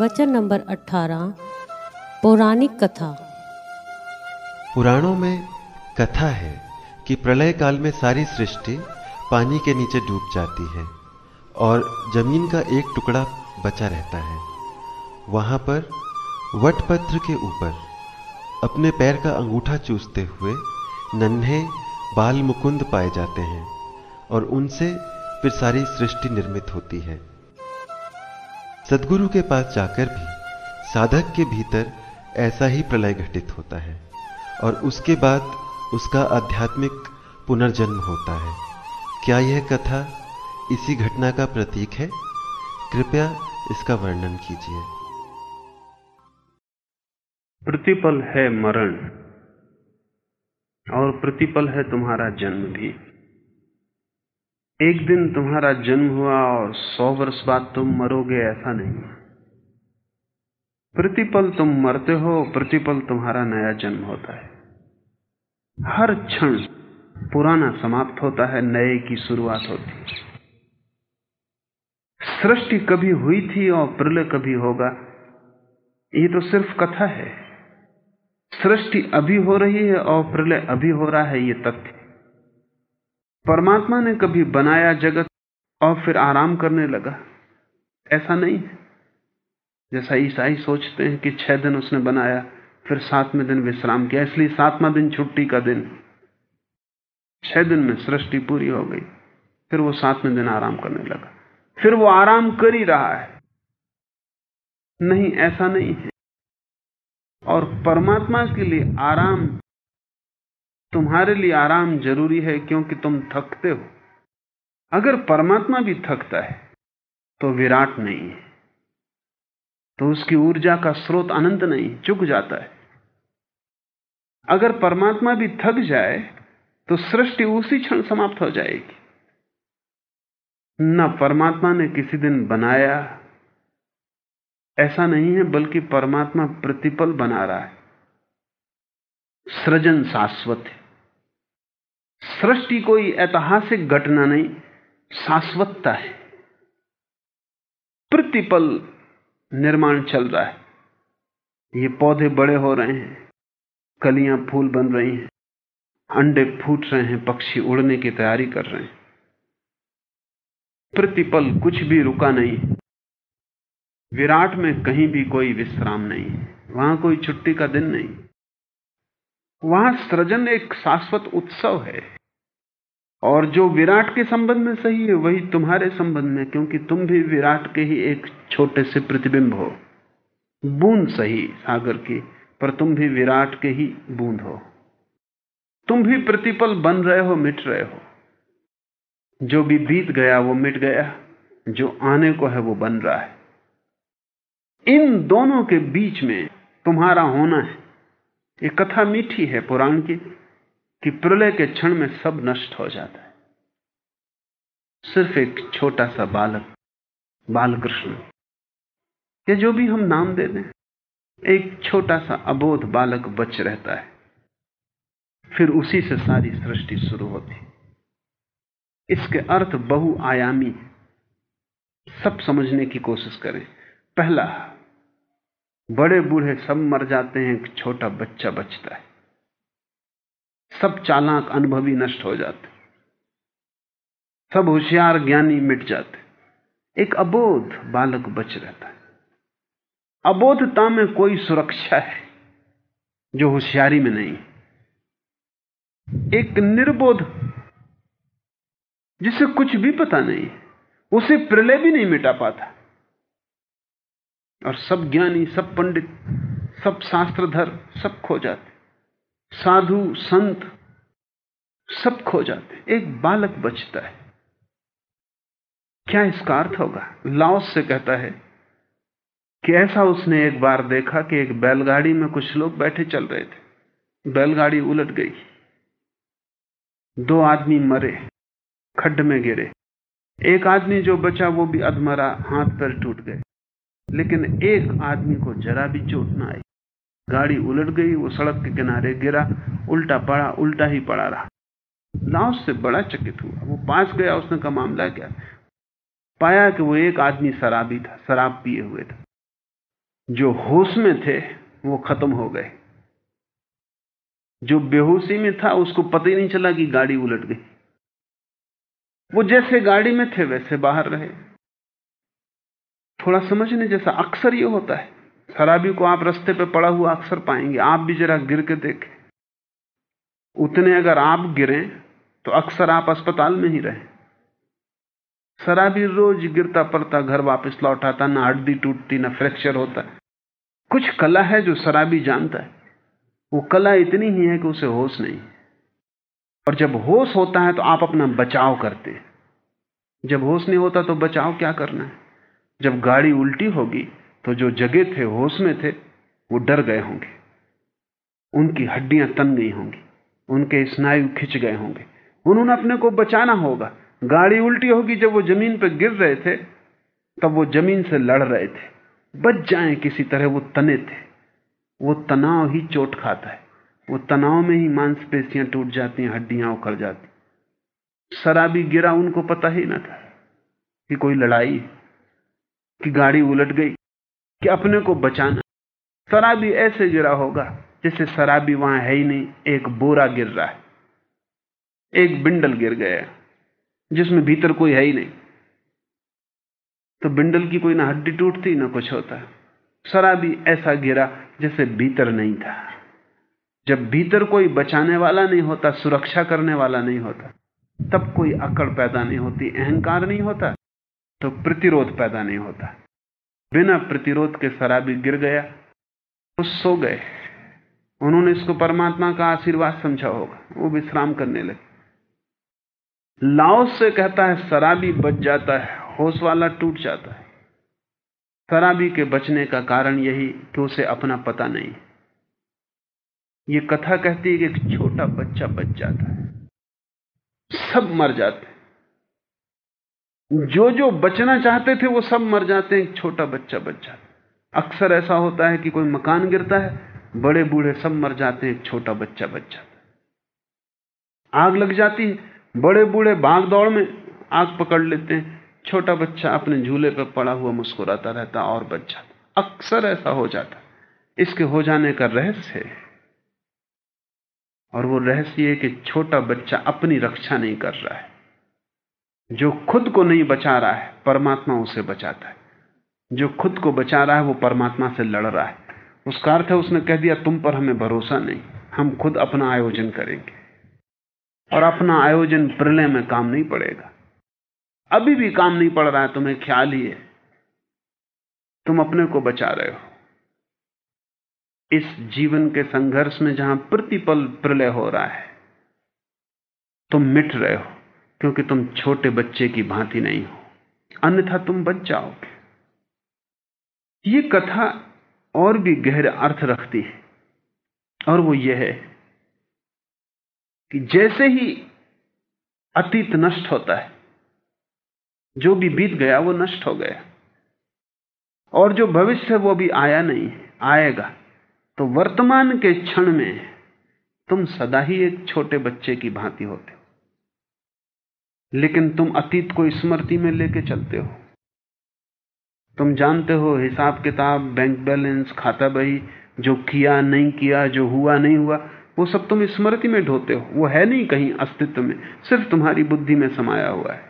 प्रवचन नंबर 18 पौराणिक कथा। पुराणों में कथा है कि प्रलय काल में सारी सृष्टि पानी के नीचे डूब जाती है और ज़मीन का एक टुकड़ा बचा रहता है। वहाँ पर वटपत्र के ऊपर अपने पैर का अंगूठा चूसते हुए नन्हे बाल मुकुंद पाए जाते हैं और उनसे फिर सारी सृष्टि निर्मित होती है। सदगुरु के पास जाकर भी साधक के भीतर ऐसा ही प्रलय घटित होता है और उसके बाद उसका आध्यात्मिक पुनर्जन्म होता है। क्या यह कथा इसी घटना का प्रतीक है? कृपया इसका वर्णन कीजिए। प्रतिपल है मरण और प्रतिपल है तुम्हारा जन्म भी। एक दिन तुम्हारा जन्म हुआ और सौ वर्ष बाद तुम मरोगे, ऐसा नहीं। प्रतिपल तुम मरते हो, प्रतिपल तुम्हारा नया जन्म होता है। हर क्षण पुराना समाप्त होता है, नए की शुरुआत होती है। सृष्टि कभी हुई थी और प्रलय कभी होगा, ये तो सिर्फ़ कथा है। सृष्टि अभी हो रही है और प्रलय अभी हो रहा है, ये तथ्य। परमात्मा ने कभी बनाया जगत और फिर आराम करने लगा। ऐसा नहीं जैसा ईसाई सोचते हैं कि छह दिन उसने बनाया, फिर सातवें दिन विश्राम किया, इसलिए सातवां दिन छुट्टी का दिन। छह दिन में सृष्टि पूरी हो गई, फिर वो सातवें दिन आराम करने लगा। फिर वो आराम कर ही रहा है। नहीं, ऐसा नहीं है। और परमात्मा के लिए आराम तुम्हारे लिए आराम ज़रूरी है क्योंकि तुम थकते हो। अगर परमात्मा भी थकता है तो विराट नहीं है। तो उसकी ऊर्जा का स्रोत अनंत नहीं, चुक जाता है। अगर परमात्मा भी थक जाए तो सृष्टि उसी क्षण समाप्त हो जाएगी। न परमात्मा ने किसी दिन बनाया, ऐसा नहीं है बल्कि परमात्मा प्रतिपल बना रहा है। सृजन शाश्वत है। सृष्टि कोई ऐतिहासिक घटना नहीं, शाश्वतता है। प्रतिपल निर्माण चल रहा है। ये पौधे बड़े हो रहे हैं, कलियाँ फूल बन रही हैं, अंडे फूट रहे हैं, पक्षी उड़ने की तैयारी कर रहे हैं। प्रतिपल कुछ भी रुका नहीं। विराट में कहीं भी कोई विश्राम नहीं। वहाँ कोई छुट्टी का दिन नहीं। वहाँ सृजन एक शाश्वत उत्सव है। और जो विराट के संबंध में सही है, वही तुम्हारे संबंध में, क्योंकि तुम भी विराट के ही एक छोटे से प्रतिबिंब हो। बूंद सही, सागर की, पर तुम भी विराट के ही बूंद हो। तुम भी प्रतिपल बन रहे हो, मिट रहे हो। जो भी बीत गया, वो मिट गया। जो आने को है, वो बन रहा है। इन दोनों के बीच में तुम्हारा होना है। ये कथा मीठी है पुराण की, कि प्रलय के क्षण में सब नष्ट हो जाता है। सिर्फ़ एक छोटा सा बालक, बालकृष्ण। या जो भी हम नाम दे दें, एक छोटा सा अबोध बालक बच रहता है। फिर उसी से सारी सृष्टि शुरू होती इसके अर्थ बहुआयामी सब समझने की कोशिश करें। पहला बड़े बूढ़े सब मर जाते हैं, एक छोटा बच्चा बचता है। सब चालाक अनुभवी नष्ट हो जाते सब होशियार ज्ञानी मिट जाते एक अबोध बालक बच रहता है। अबोधता में कोई सुरक्षा है जो होशियारी में नहीं एक निर्बोध, जिसे कुछ भी पता नहीं, उसे प्रलय भी नहीं मिटा पाता। और सब ज्ञानी, सब पंडित, सब शास्त्रधर, सब खो जाते। साधु, संत, सब खो जाते। एक बालक बचता है। क्या इसका अर्थ होगा? लाओस से कहता है कि ऐसा उसने एक बार देखा कि एक बैलगाड़ी में कुछ लोग बैठे चल रहे थे। बैलगाड़ी उलट गई। दो आदमी मरे, खड्ड में गिरे। एक आदमी जो बचा, वो भी अधमरा हाथ पर टूट गए। लेकिन एक आदमी को जरा भी चोट ना आई। गाड़ी उलट गई, वो सड़क के किनारे गिरा, उल्टा पड़ा, उल्टा ही पड़ा रहा। लाओस से बड़ा चकित हुआ। वो पास गया, उसने का मामला क्या पाया कि वो एक आदमी शराबी था, शराब पिए हुए था। जो होश में थे, वो खत्म हो गए। जो बेहोशी में था, उसको पता ही नहीं चला कि गाड़ी उलट गई। वो जैसे गाड़ी में थे, वैसे बाहर रहे। थोड़ा समझने जैसा अक्सर ये होता है। शराबी को आप रास्ते पे पड़ा हुआ अक्सर पाएँगे। आप भी जरा गिर के देखें। उतने अगर आप गिरे तो अक्सर आप अस्पताल में ही रहें। शराबी रोज गिरता पड़ता घर वापस लौट आता, ना हड्डी टूटती, ना फ्रैक्चर होता। कुछ कला है जो शराबी जानता है। वो कला इतनी ही है कि उसे होश नहीं और जब होश होता है तो आप अपना बचाव करते हैं। जब होश नहीं होता तो बचाव क्या करना है? जब गाड़ी उल्टी होगी तो जो जगह थे, होश में थे, वो डर गए होंगे। उनकी हड्डियाँ तन गई होंगी, उनके स्नायु खिंच गए होंगे। उन्होंने अपने को बचाना होगा। गाड़ी उल्टी होगी, जब वो ज़मीन पर गिर रहे थे, तब वो ज़मीन से लड़ रहे थे। बच जाएँ किसी तरह, वो तने थे। वो तनाव ही चोट खाता है। वो तनाव में ही मांसपेशियाँ टूट जाती हैं, हड्डियाँ उखड़ जाती शराबी गिरा, उनको पता ही ना था कि कोई लड़ाई कि गाड़ी उलट गई कि अपने को बचाना। शराबी ऐसे गिरा होगा जैसे शराबी वहाँ है ही नहीं, एक बोरा गिर रहा है, एक बिंडल गिर गया जिसमें भीतर कोई है ही नहीं। तो बिंडल की कोई ना हड्डी टूटती, ना कुछ होता। शराबी ऐसा गिरा जैसे भीतर नहीं था। जब भीतर कोई बचाने वाला नहीं होता, सुरक्षा करने वाला नहीं होता, तब कोई अकड़ पैदा नहीं होती, अहंकार नहीं होता। तो प्रतिरोध पैदा नहीं होता। बिना प्रतिरोध के शराबी गिर गया, वो सो गए। उन्होंने इसको परमात्मा का आशीर्वाद समझा होगा, वो विश्राम करने लगे। लाओस से कहता है, शराबी बच जाता है, होश वाला टूट जाता है। शराबी के बचने का कारण यही कि उसे अपना पता नहीं। ये कथा कहती है कि एक छोटा बच्चा बच जाता है। सब मर जाते जो जो बचना चाहते थे वो सब मर जाते हैं छोटा बच्चा बच जाता अक्सर ऐसा होता है कि कोई मकान गिरता है, बड़े बूढ़े सब मर जाते हैं छोटा बच्चा बच जाता आग लग जाती है, बड़े बूढ़े भाग दौड़ में आग पकड़ लेते हैं, छोटा बच्चा अपने झूले पर पड़ा हुआ मुस्कुराता रहता और बच जाता अक्सर ऐसा हो जाता इसके हो जाने का रहस्य है। और वो रहस्य है कि छोटा बच्चा अपनी रक्षा नहीं कर रहा है। जो खुद को नहीं बचा रहा है परमात्मा उसे बचाता है। जो खुद को बचा रहा है, वो परमात्मा से लड़ रहा है। उसका अर्थ है, उसने कह दिया, तुम पर हमें भरोसा नहीं। हम खुद अपना आयोजन करेंगे। और अपना आयोजन प्रलय में काम नहीं पड़ेगा। अभी भी काम नहीं पड़ रहा है, तुम्हें ख्याल ही है। तुम अपने को बचा रहे हो। इस जीवन के संघर्ष में जहाँ प्रतिपल प्रलय हो रहा है, तुम मिट रहे हो। क्योंकि तुम छोटे बच्चे की भांति नहीं हो। अन्यथा तुम बच जाओगे। ये कथा और भी गहरे अर्थ रखती है। और वो यह है कि जैसे ही अतीत नष्ट होता है, जो भी बीत गया वो नष्ट हो गया। और जो भविष्य है वो भी आया नहीं, आएगा। तो वर्तमान के क्षण में तुम सदा ही एक छोटे बच्चे की भांति होते हो। लेकिन तुम अतीत को स्मृति में लेके चलते हो। तुम जानते हो हिसाब किताब बैंक बैलेंस खाता बही, जो किया नहीं किया, जो हुआ नहीं हुआ, वो सब तुम स्मृति में ढोते हो। वो है नहीं कहीं अस्तित्व में, सिर्फ़ तुम्हारी बुद्धि में समाया हुआ है।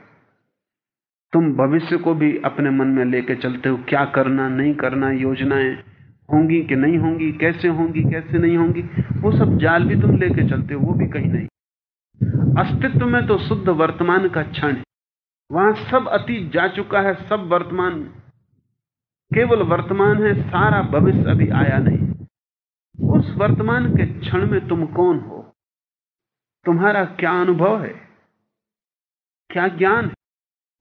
तुम भविष्य को भी अपने मन में लेके चलते हो। क्या करना, नहीं करना, योजनाएँ होंगी कि नहीं होंगी, कैसे होंगी, कैसे नहीं होंगी, वो सब जाल भी तुम लेके चलते हो, वो भी कहीं नहीं। अस्तित्व में तो शुद्ध वर्तमान का क्षण है। वहाँ सब अतीत जा चुका है, सब वर्तमान। केवल वर्तमान है, सारा भविष्य अभी आया नहीं। उस वर्तमान के क्षण में तुम कौन हो? तुम्हारा क्या अनुभव है? क्या ज्ञान है?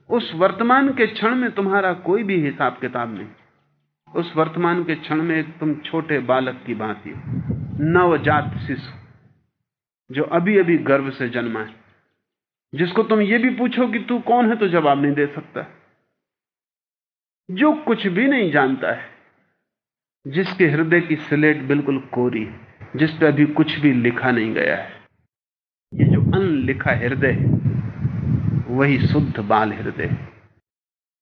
उस वर्तमान के क्षण में तुम्हारा कोई भी हिसाब किताब नहीं। उस वर्तमान के क्षण में तुम छोटे बालक की बात भांति नवजात शिशु। जो अभी अभी गर्भ से जन्मा है। जिसको तुम ये भी पूछो कि तू कौन है तो जवाब नहीं दे सकता। जो कुछ भी नहीं जानता है, जिसके हृदय की स्लेट बिल्कुल कोरी जिस पर अभी कुछ भी लिखा नहीं गया है, ये जो अनलिखा हृदय है, वही शुद्ध बाल हृदय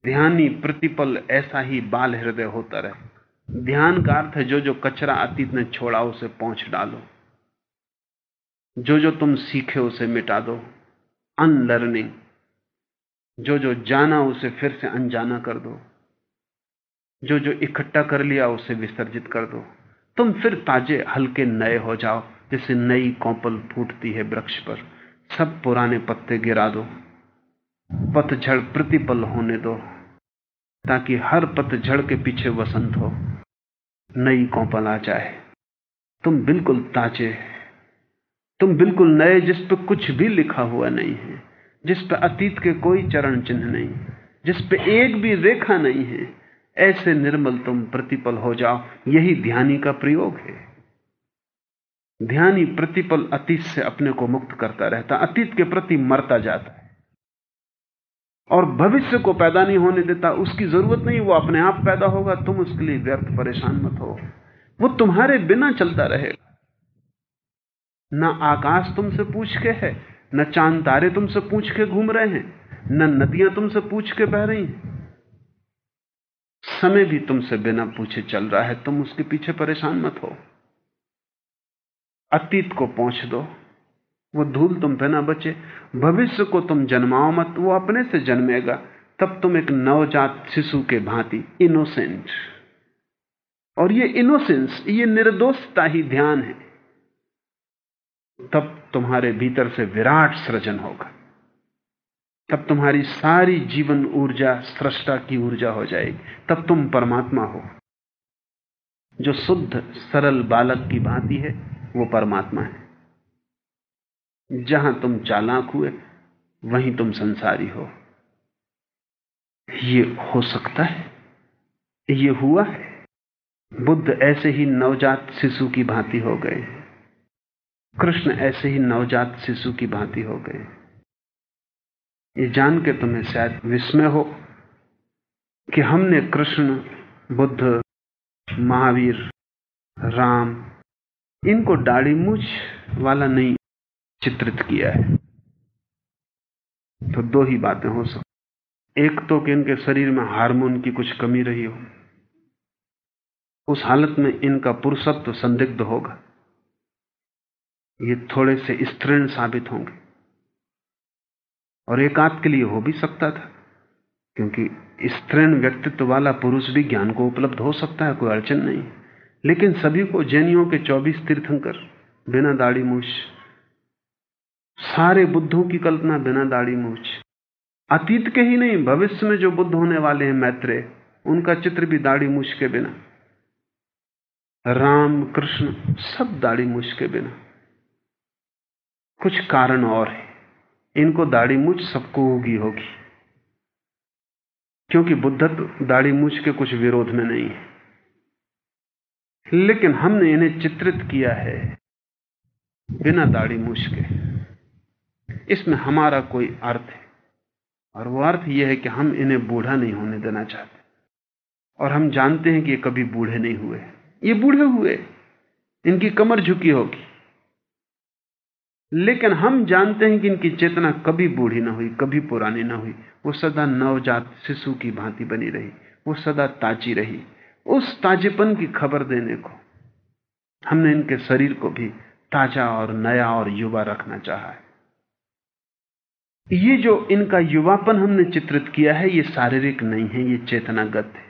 ध्यानी प्रतिपल ऐसा ही बाल हृदय होता रहे। ध्यान का अर्थ है जो जो कचरा अतीत ने छोड़ा, उसे पहुँच डालो। जो जो तुम सीखे उसे मिटा दो। अनलर्निंग। जो जो जाना उसे फिर से अनजाना कर दो। जो जो इकट्ठा कर लिया उसे विसर्जित कर दो। तुम फिर ताजे हल्के नए हो जाओ, जैसे नई कौपल फूटती है वृक्ष पर। सब पुराने पत्ते गिरा दो। पतझड़ प्रतिपल होने दो, ताकि हर पतझड़ के पीछे वसंत हो। नई कौपल आ जाए। तुम बिल्कुल ताजे तुम बिल्कुल नए, जिस पर कुछ भी लिखा हुआ नहीं है, जिस पर अतीत के कोई चरण चिन्ह नहीं, जिस पे एक भी रेखा नहीं है, ऐसे निर्मल तुम प्रतिपल हो जाओ। यही ध्यानी का प्रयोग है। ध्यानी प्रतिपल अतीत से अपने को मुक्त करता रहता, अतीत के प्रति मरता जाता है। और भविष्य को पैदा नहीं होने देता, उसकी ज़रूरत नहीं, वो अपने आप पैदा होगा, तुम उसके लिए व्यर्थ परेशान मत हो। वो तुम्हारे बिना चलता रहेगा। न आकाश तुमसे पूछ के है, न चाँद तारे तुमसे पूछ के घूम रहे हैं, न नदियाँ तुमसे पूछ के बह रही हैं। समय भी तुमसे बिना पूछे चल रहा है, तुम उसके पीछे परेशान मत हो। अतीत को पहुँच दो, वो धूल तुम पे ना बचे, भविष्य को तुम जन्माओ मत, वो अपने से जन्मेगा, तब तुम एक नवजात शिशु के भांति इनोसेंट और ये इनोसेंस ये निर्दोषता ही ध्यान है। तब तुम्हारे भीतर से विराट सृजन होगा। तब तुम्हारी सारी जीवन ऊर्जा, सृष्टा की ऊर्जा हो जाएगी। तब तुम परमात्मा हो। जो शुद्ध, सरल बालक की भांति है, वो परमात्मा है। जहाँ तुम चालाक हुए, वहीं तुम संसारी हो। ये हो सकता है? ये हुआ है। बुद्ध ऐसे ही नवजात शिशु की भांति हो गए। कृष्ण ऐसे ही नवजात शिशु की भांति हो गए। ये जान के तुम्हें शायद विस्मय हो कि हमने कृष्ण, बुद्ध, महावीर, राम, इनको दाढ़ी मूछ वाला नहीं चित्रित किया है। तो दो ही बातें हो सकती एक तो कि इनके शरीर में हार्मोन की कुछ कमी रही हो। उस हालत में इनका पुरुषत्व संदिग्ध होगा। ये थोड़े से स्तृण साबित होंगे। और एक आध के लिए हो भी सकता था, क्योंकि स्तृण व्यक्तित्व वाला पुरुष भी ज्ञान को उपलब्ध हो सकता है, कोई अड़चन नहीं। लेकिन सभी को जैनियों के 24 तीर्थंकर, बिना दाढ़ी मूछ, सारे बुद्धों की कल्पना बिना दाढ़ी मूछ। अतीत के ही नहीं, भविष्य में जो बुद्ध होने वाले हैं मैत्रेय उनका चित्र भी दाढ़ी मूछ के बिना। राम, कृष्ण, सब दाढ़ी मूछ के बिना। कुछ कारण और है। इनको दाढ़ी मूछ सबको होगी होगी। क्योंकि बुद्धत्व दाढ़ी मूछ के कुछ विरोध में नहीं है। लेकिन हमने इन्हें चित्रित किया है बिना दाढ़ी मूछ के। इसमें हमारा कोई अर्थ है। और वो अर्थ यह है कि हम इन्हें बूढ़ा नहीं होने देना चाहते। और हम जानते हैं कि ये कभी बूढ़े नहीं हुए ये बूढ़े हुए इनकी कमर झुकी होगी। लेकिन हम जानते हैं कि इनकी चेतना कभी बूढ़ी ना हुई, कभी पुरानी ना हुई। वो सदा नवजात शिशु की भांति बनी रही, वो सदा ताजी रही। उस ताजेपन की खबर देने को हमने इनके शरीर को भी ताज़ा और नया और युवा रखना चाहा है। ये जो इनका युवापन हमने चित्रित किया है, ये शारीरिक नहीं है, ये चेतनागत है।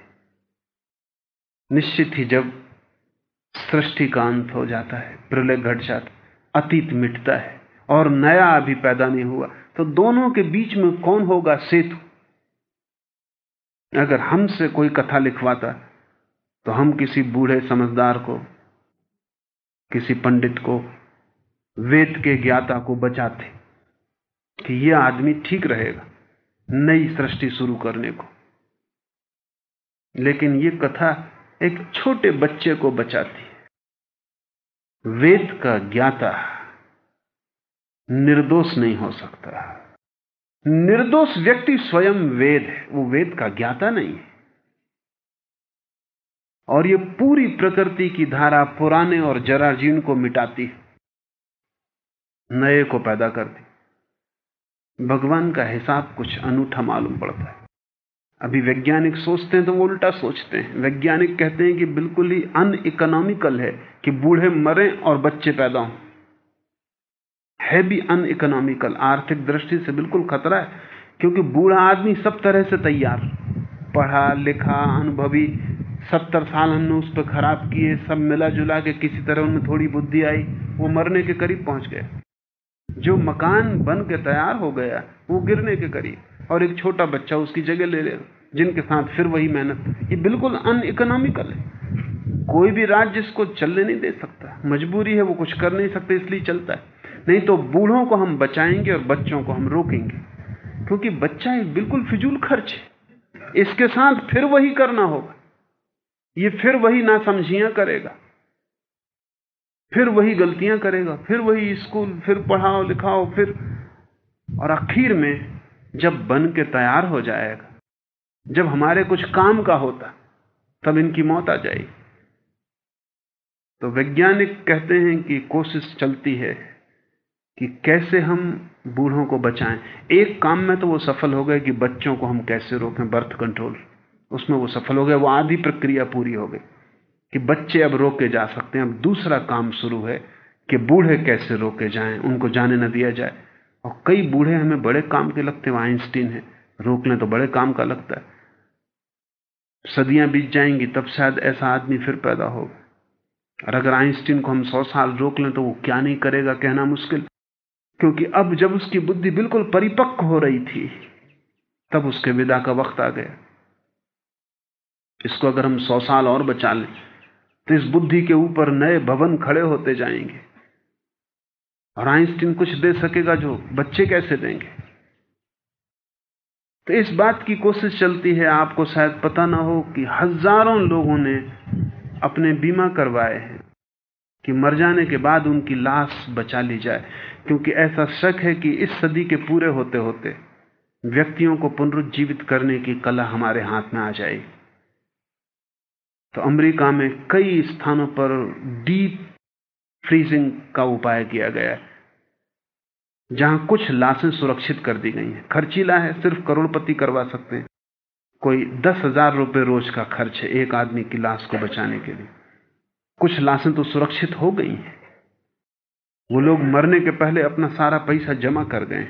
निश्चित ही जब सृष्टि का अंत हो जाता है, प्रलय घट जाता अतीत मिटता है और नया अभी पैदा नहीं हुआ। तो दोनों के बीच में कौन होगा सेतु? अगर हमसे कोई कथा लिखवाता तो हम किसी बूढ़े समझदार को, किसी पंडित को, वेद के ज्ञाता को बचाते कि यह आदमी ठीक रहेगा, नई सृष्टि शुरू करने को। लेकिन यह कथा एक छोटे बच्चे को बचाती। वेद का ज्ञाता निर्दोष नहीं हो सकता। निर्दोष व्यक्ति स्वयं वेद है, वो वेद का ज्ञाता नहीं है। और ये पूरी प्रकृति की धारा पुराने और जराजीर्ण को मिटाती है, नए को पैदा करती भगवान का हिसाब कुछ अनूठा मालूम पड़ता है। अभी वैज्ञानिक सोचते हैं तो वो उल्टा सोचते हैं। वैज्ञानिक कहते हैं कि बिल्कुल ही अन इकोनॉमिकल है कि बूढ़े मरें और बच्चे पैदा हों। है भी अन इकोनॉमिकल आर्थिक दृष्टि से बिल्कुल खतरा है, क्योंकि बूढ़ा आदमी सब तरह से तैयार। पढ़ा, लिखा, अनुभवी, सत्तर साल हमने उस पर खराब किए, सब मिला जुला के किसी तरह उनमें थोड़ी बुद्धि आई, वो मरने के करीब पहुँच गए। जो मकान बन के तैयार हो गया, वो गिरने के करीब। और एक छोटा बच्चा उसकी जगह ले ले जिनके साथ फिर वही मेहनत ये बिल्कुल अन इकोनॉमिकल है। कोई भी राज्य इसको चलने नहीं दे सकता। मजबूरी है, वो कुछ कर नहीं सकते, इसलिए चलता है। नहीं तो बूढ़ों को हम बचाएँगे और बच्चों को हम रोकेंगे। क्योंकि बच्चा एक बिल्कुल फिजूल खर्च है। इसके साथ फिर वही करना होगा। ये फिर वही नासमझियाँ करेगा। फिर वही गलतियाँ करेगा, फिर वही स्कूल, फिर पढ़ाओ लिखाओ, फिर। और आखिर में जब बन के तैयार हो जाएगा, जब हमारे कुछ काम का होता, तब इनकी मौत आ जाएगी। तो वैज्ञानिक कहते हैं कि कोशिश चलती है कि कैसे हम बूढ़ों को बचाएँ। एक काम में तो वो सफल हो गए कि बच्चों को हम कैसे रोकें, बर्थ कंट्रोल। उसमें वो सफल हो गए, वो आधी प्रक्रिया पूरी हो गई। कि बच्चे अब रोके जा सकते हैं। अब दूसरा काम शुरू है कि बूढ़े कैसे रोके जाएँ, उनको जाने न दिया जाए। और कई बूढ़े हमें बड़े काम के लगते हैं आइंस्टीन है। रोक लें तो बड़े काम का लगता है। सदियाँ बीत जाएँगी, तब शायद ऐसा आदमी फिर पैदा हो और अगर आइंस्टीन को हम सौ साल रोक लें तो वो क्या नहीं करेगा, कहना मुश्किल। क्योंकि अब जब उसकी बुद्धि बिल्कुल परिपक्व हो रही थी, तब उसके विदा का वक्त आ गया। इसको अगर हम सौ साल और बचा लें तो इस बुद्धि के ऊपर नए भवन खड़े होते जाएँगे। और आइंस्टीन कुछ दे सकेगा जो बच्चे कैसे देंगे? तो इस बात की कोशिश चलती है, आपको शायद पता ना हो कि हज़ारों लोगों ने अपने बीमा करवाए हैं कि मर जाने के बाद उनकी लाश बचा ली जाए। क्योंकि ऐसा शक है कि इस सदी के पूरे होते होते व्यक्तियों को पुनरुज्जीवित करने की कला हमारे हाथ में आ जाएगी। तो अमेरिका में कई स्थानों पर डीप फ्रीजिंग का उपाय किया गया है, जहाँ कुछ लाशें सुरक्षित कर दी गई हैं। खर्चीला है, सिर्फ़ करोड़पति करवा सकते हैं। कोई दस हज़ार रुपए रोज का खर्च है एक आदमी की लाश को बचाने के लिए। कुछ लाशें तो सुरक्षित हो गई हैं। वो लोग मरने के पहले अपना सारा पैसा जमा कर गए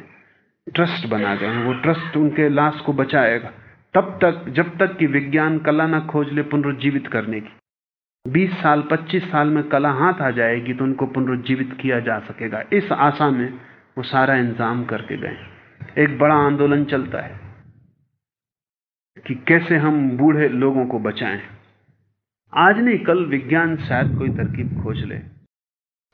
ट्रस्ट बना गए हैं। वो ट्रस्ट उनके लाश को बचाएगा। तब तक, जब तक कि विज्ञान कला ना खोज ले पुनरुज्जीवित करने की। 20 साल 25 साल में कला हाथ आ जाएगी तो उनको पुनरुज्जीवित किया जा सकेगा। इस आशा में वो सारा इंतज़ाम करके गए। एक बड़ा आंदोलन चलता है कि कैसे हम बूढ़े लोगों को बचाएँ। आज नहीं, कल विज्ञान शायद कोई तरकीब खोज ले।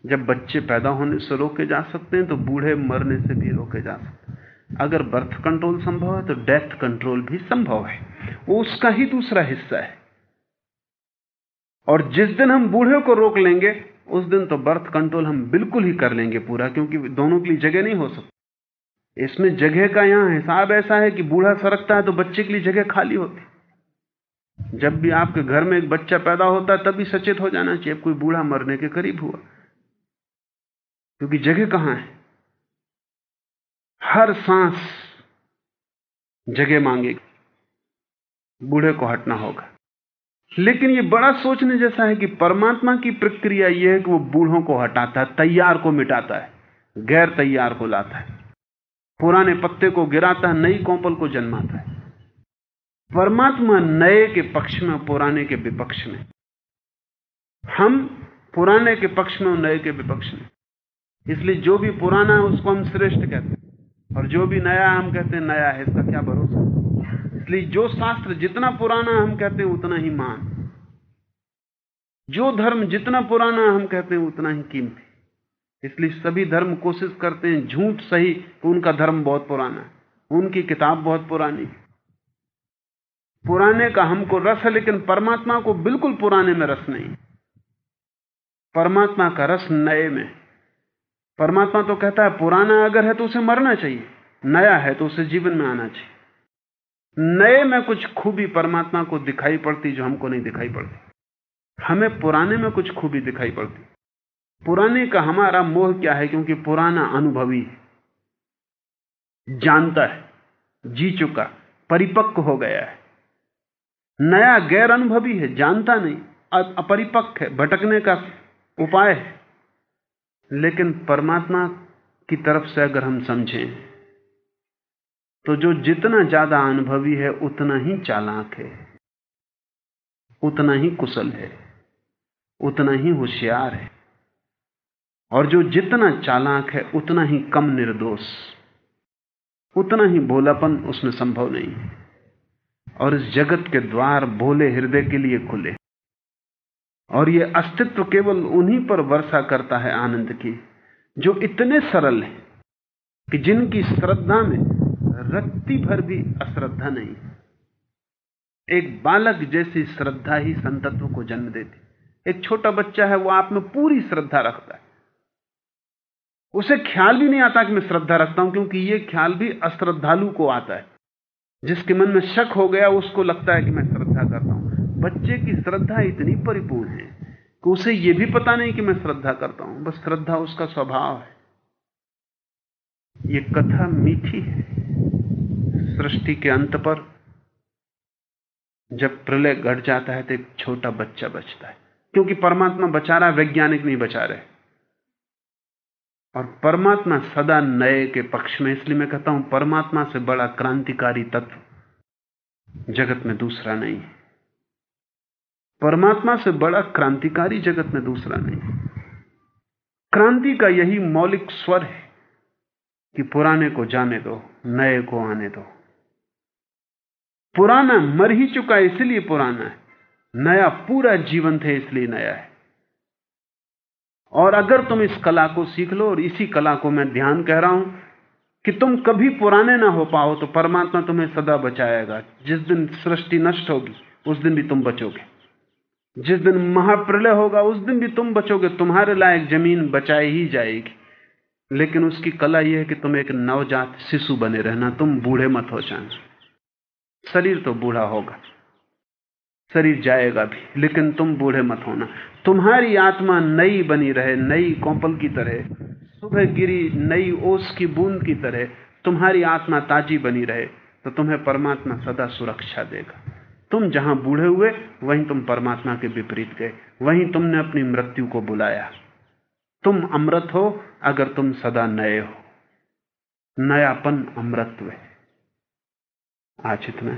जब बच्चे पैदा होने से रोके जा सकते हैं तो बूढ़े मरने से भी रोके जा सकते हैं। अगर बर्थ कंट्रोल संभव है तो डेथ कंट्रोल भी संभव है। वो उसका ही दूसरा हिस्सा है। और जिस दिन हम बूढ़े को रोक लेंगे, उस दिन तो बर्थ कंट्रोल हम बिल्कुल ही कर लेंगे पूरा, क्योंकि दोनों के लिए जगह नहीं हो सकती। इसमें जगह का यहाँ हिसाब ऐसा है कि बूढ़ा सरकता है तो बच्चे के लिए जगह खाली होती। जब भी आपके घर में एक बच्चा पैदा होता है तभी सचेत हो जाना चाहिए कोई बूढ़ा मरने के करीब हुआ। क्योंकि जगह कहाँ है? हर सांस जगह मांगेगी। बूढ़े को हटना होगा। लेकिन यह बड़ा सोचने जैसा है कि परमात्मा की प्रक्रिया यह है कि वो बूढ़ों को हटाता है, तैयार को मिटाता है, गैर तैयार को लाता है। पुराने पत्ते को गिराता है, नई कौपल को जन्माता है। परमात्मा नए के पक्ष में, पुराने के विपक्ष में। हम पुराने के पक्ष में और नए के विपक्ष में। इसलिए जो भी पुराना है, उसको हम श्रेष्ठ कहते हैं। और जो भी नया हम कहते हैं, नया है, इसका क्या भरोसा? इसलिए जो शास्त्र जितना पुराना हम कहते हैं, उतना ही मान जो धर्म जितना पुराना हम कहते हैं, उतना ही कीमती। इसलिए सभी धर्म कोशिश करते हैं, झूठ सही तो उनका धर्म बहुत पुराना है। उनकी किताब बहुत पुरानी है। पुराने का हमको रस है, लेकिन परमात्मा को बिल्कुल पुराने में रस नहीं परमात्मा का रस नए में परमात्मा तो कहता है, पुराना अगर है तो उसे मरना चाहिए, नया है तो उसे जीवन में आना चाहिए। नए में कुछ खूबी परमात्मा को दिखाई पड़ती जो हमको नहीं दिखाई पड़ती। हमें पुराने में कुछ खूबी दिखाई पड़ती। पुराने का हमारा मोह क्या है? क्योंकि पुराना अनुभवी जानता है, जी चुका, परिपक्व हो गया है। नया गैर अनुभवी है, जानता नहीं, अपरिपक्व है, भटकने का उपाय है। लेकिन परमात्मा की तरफ़ से अगर हम समझें तो जो जितना ज़्यादा अनुभवी है, उतना ही चालाक है, उतना ही कुशल है, उतना ही होशियार है। और जो जितना चालाक है, उतना ही कम निर्दोष, उतना ही भोलापन उसमें संभव नहीं है। और इस जगत के द्वार भोले हृदय के लिए खुले और ये अस्तित्व केवल उन्हीं पर वर्षा करता है आनंद की, जो इतने सरल हैं कि जिनकी श्रद्धा में रत्ती भर भी अश्रद्धा नहीं एक बालक जैसी श्रद्धा ही संतत्व को जन्म देती। एक छोटा बच्चा है, वो आप में पूरी श्रद्धा रखता है। उसे ख्याल भी नहीं आता कि मैं श्रद्धा रखता हूँ, क्योंकि यह ख्याल भी अश्रद्धालु को आता है। जिसके मन में शक हो गया, उसको लगता है कि मैं श्रद्धा करता हूँ। बच्चे की श्रद्धा इतनी परिपूर्ण है कि उसे यह भी पता नहीं कि मैं श्रद्धा करता हूँ। बस श्रद्धा उसका स्वभाव है। यह कथा मीठी है। सृष्टि के अंत पर जब प्रलय घट जाता है तो एक छोटा बच्चा बचता है। क्योंकि परमात्मा बचा रहा है, वैज्ञानिक नहीं बचा रहे। और परमात्मा सदा नए के पक्ष में, इसलिए मैं कहता हूँ, परमात्मा से बड़ा क्रांतिकारी तत्व जगत में दूसरा नहीं है। परमात्मा से बड़ा क्रांतिकारी जगत में दूसरा नहीं क्रांति का यही मौलिक स्वर है कि पुराने को जाने दो, नए को आने दो। पुराना मर ही चुका इसलिए पुराना है। नया पूरा जीवन है, इसलिए नया है। और अगर तुम इस कला को सीख लो और इसी कला को मैं ध्यान कह रहा हूँ कि तुम कभी पुराने ना हो पाओ तो परमात्मा तुम्हें सदा बचाएगा। जिस दिन सृष्टि नष्ट होगी, उस दिन भी तुम बचोगे। जिस दिन महाप्रलय होगा, उस दिन भी तुम बचोगे, तुम्हारे लायक ज़मीन बचाई ही जाएगी। लेकिन उसकी कला यह है कि तुम एक नवजात शिशु बने रहना, तुम बूढ़े मत हो जाना। शरीर तो बूढ़ा होगा, शरीर जाएगा भी, लेकिन तुम बूढ़े मत होना। तुम्हारी आत्मा नई बनी रहे, नई कौपल की तरह, सुबह गिरी नई ओस की बूंद की तरह, तुम्हारी आत्मा ताजी बनी रहे तो तुम्हें परमात्मा सदा सुरक्षा देगा। तुम जहाँ बूढ़े हुए, वहीं तुम परमात्मा के विपरीत गए। वहीं तुमने अपनी मृत्यु को बुलाया। तुम अमृत हो, अगर तुम सदा नए हो। नयापन अमृत है। आज इतना